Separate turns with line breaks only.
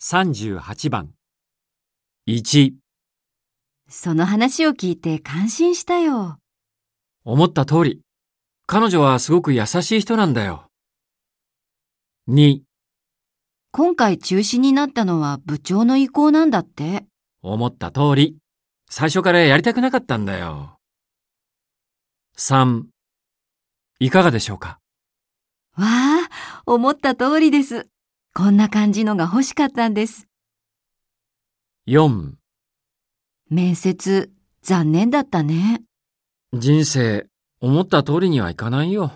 38番。1、
その話を聞いて感心したよ。
思った通り。彼女はすごく優しい人なんだよ。2、
今回中止になったのは部長の意向なんだって。
思った通り。最初からやりたくなかったんだよ。3、いかがでしょうか？
わあ、思った通りです。こんな感じのが欲しかったんです。
?4、
面接、残念だったね。
人生、思った通りにはいかないよ。